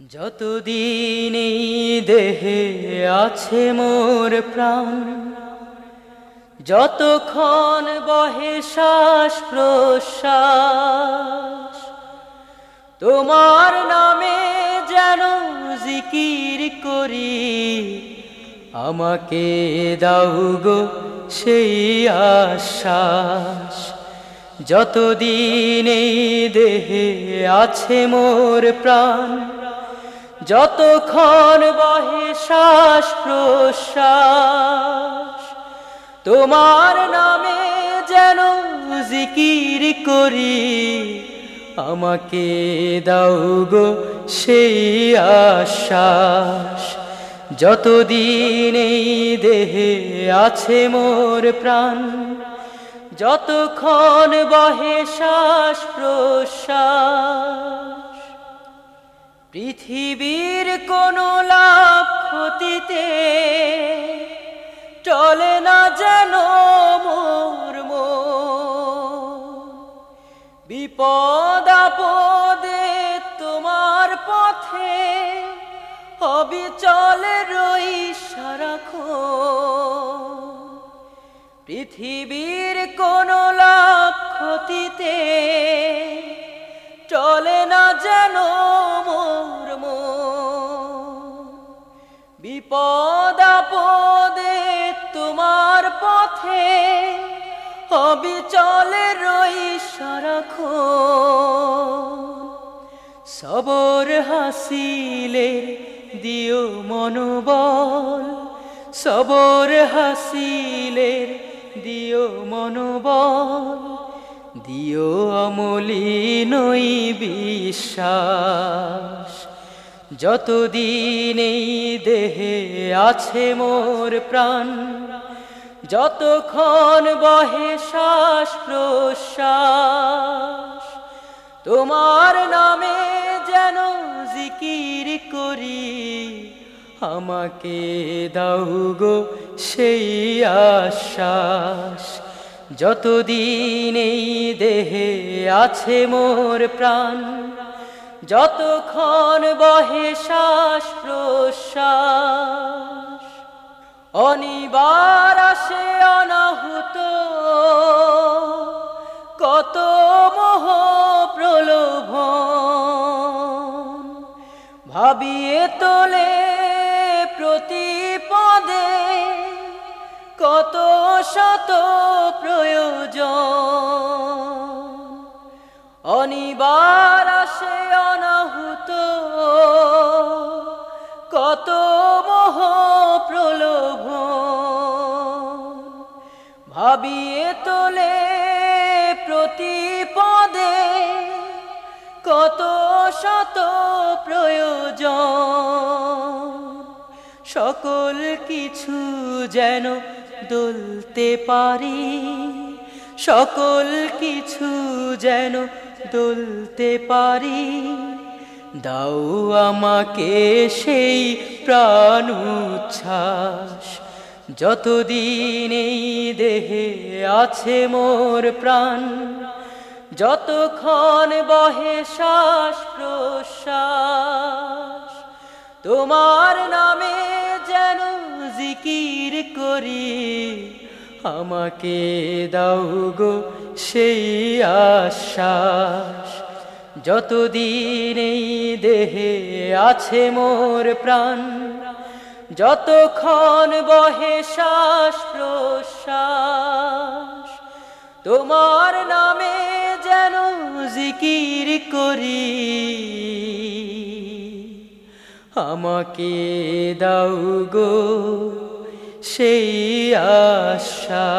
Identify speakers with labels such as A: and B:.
A: যতদিন দেহে আছে মোর প্রাণ, যতক্ষণ বহে শ্বাস প্রশ্বাস, তোমার নামে যেন জিকির করি, আমাকে দাও গো সেই আশ্বাস। যতদিন দেহে আছে মোর প্রাণ যতক্ষণ বহে শ্বাস প্রশ্বাস, তোমার নামে যেন জিকির করি, আমাকে দাও গো সেই আশ্বাস। যতদিন এই দেহে আছে মোর প্রাণ, যতক্ষণ বহে শ্বাস প্রশ্বাস পৃথিবীর কোন লাভ ক্ষতিতে চলে না যেন মোর বিপদ আপদে তোমার পথে অবিচলে রই সারাক্ষণ পৃথিবীর কোন ক্ষতিতে বিপদ আপদে তোমার পথে অবিচলে রই সারাখ সবর হাসিলে দিও মনোবল। সবর হাসিলে দিও মনোবল। দিও নই বিশ্বাস। যতদিন এই দেহে আছে মোর প্রাণ, যতক্ষণ বহে শ্বাস প্রশ্বাস, তোমার নামে যেন জিকির করি, আমাকে দাও গো সেই আশ্বাস। যতদিন এই দেহে আছে মোর প্রাণ যতক্ষণ বহে শ্বাস প্রশ্বাস, অনিবার আসে অনাহুত, কত মোহ প্রলোভ ভাবিয়ে তোলে প্রতিপদে কত শত প্রয়োজন। অনিবার আসে অনাহুত। কত মোহ প্রলোভ ভাবিয়ে তোলে প্রতিপদে কত শত প্রয়োজন। সকল কিছু যেন দলতে পারি। সকল কিছু যেন দলতে পারি, দাও আমাকে সেই প্রাণ উচ্ছ্বাস। যতদিন এই দেহে আছে মোর প্রাণ, যতক্ষণ বহে শ্বাস প্রশ্বাস। তোমার নামে যেন জিকির করি, আমাকে দাও গো সেই আশ্বাস। যতদিন এই দেহে আছে মোর প্রাণ, যতক্ষণ বহে শ্বাস প্রশ্বাস, তোমার নামে যেন জিকির করি। আমাকে দাও গো সেই আশা